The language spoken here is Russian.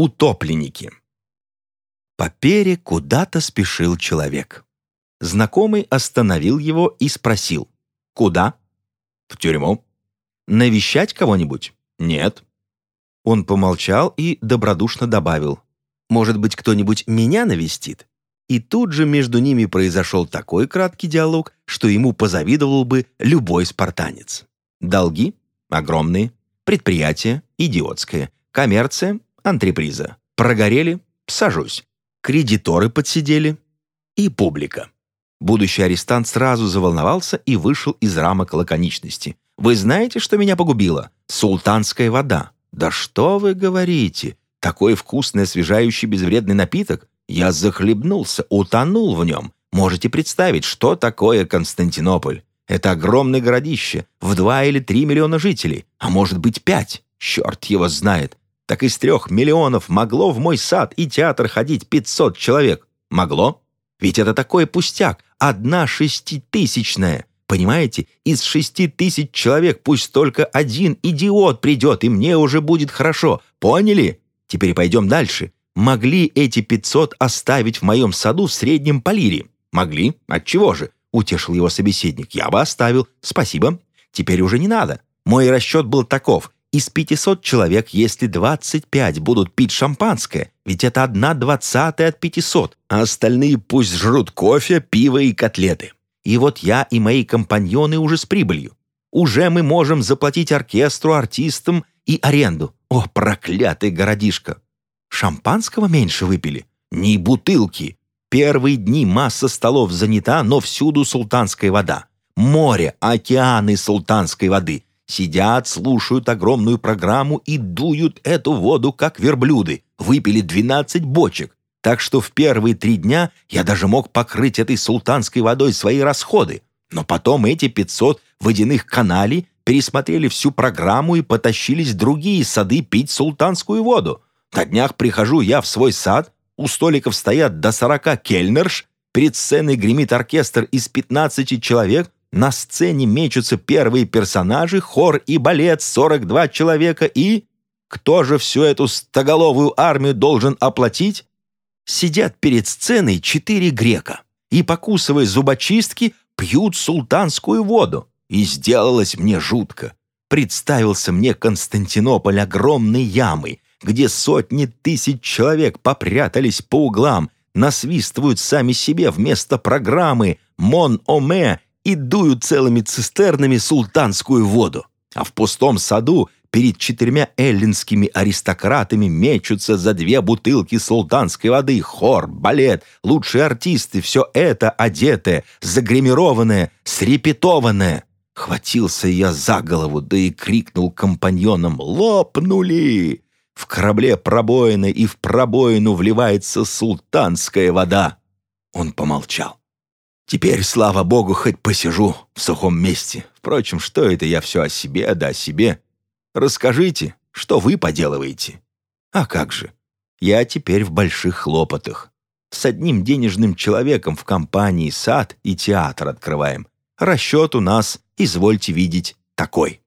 Утопленники. По пере куда-то спешил человек. Знакомый остановил его и спросил. «Куда?» «В тюрьму». «Навещать кого-нибудь?» «Нет». Он помолчал и добродушно добавил. «Может быть, кто-нибудь меня навестит?» И тут же между ними произошел такой краткий диалог, что ему позавидовал бы любой спартанец. Долги огромные, предприятие идиотское, коммерция антреприза. Прогорели сажусь. Кредиторы подсидели и публика. Будущий арестант сразу заволновался и вышел из рамок лаконичности. «Вы знаете, что меня погубило? Султанская вода». «Да что вы говорите? Такой вкусный, освежающий, безвредный напиток? Я захлебнулся, утонул в нем. Можете представить, что такое Константинополь? Это огромное городище, в два или три миллиона жителей, а может быть пять. Черт его знает. Так из трех миллионов могло в мой сад и театр ходить пятьсот человек. Могло? Ведь это такой пустяк. Одна шеститысячная. Понимаете, из шести тысяч человек пусть только один идиот придет, и мне уже будет хорошо. Поняли? Теперь пойдем дальше. Могли эти пятьсот оставить в моем саду в среднем по лире? Могли. Отчего же? Утешил его собеседник. Я бы оставил. Спасибо. Теперь уже не надо. Мой расчет был таков. Из 500 человек, если 25 будут пить шампанское, ведь это одна двадцатая от 500, а остальные пусть жрут кофе, пиво и котлеты. И вот я и мои компаньоны уже с прибылью. Уже мы можем заплатить оркестру, артистам и аренду. О, проклятый городишко! Шампанского меньше выпили? Не бутылки. Первые дни масса столов занята, но всюду султанская вода. Море, океаны султанской воды. Сидят, слушают огромную программу и дуют эту воду, как верблюды. Выпили 12 бочек. Так что в первые три дня я даже мог покрыть этой султанской водой свои расходы. Но потом эти 500 водяных каналей пересмотрели всю программу и потащились другие сады пить султанскую воду. На днях прихожу я в свой сад, у столиков стоят до 40 кельнерш, перед сценой гремит оркестр из 15 человек, на сцене мечутся первые персонажи, хор и балет, 42 человека и... Кто же всю эту стоголовую армию должен оплатить? Сидят перед сценой четыре грека и, покусывая зубочистки, пьют султанскую воду. И сделалось мне жутко. Представился мне Константинополь огромной ямой, где сотни тысяч человек попрятались по углам, насвистывают сами себе вместо программы «Mon homme» и дуют целыми цистернами султанскую воду. А в пустом саду перед четырьмя эллинскими аристократами мечутся за две бутылки султанской воды, хор, балет, лучшие артисты, все это одетое, загримированное, срепетованное. Хватился я за голову, да и крикнул компаньонам «Лопнули!» В корабле пробоины и в пробоину вливается султанская вода. Он помолчал. Теперь, слава богу, хоть посижу в сухом месте. Впрочем, что это я все о себе, да о себе? Расскажите, что вы поделываете? А как же? Я теперь в больших хлопотах. С одним денежным человеком в компании сад и театр открываем. Расчет у нас, извольте видеть, такой.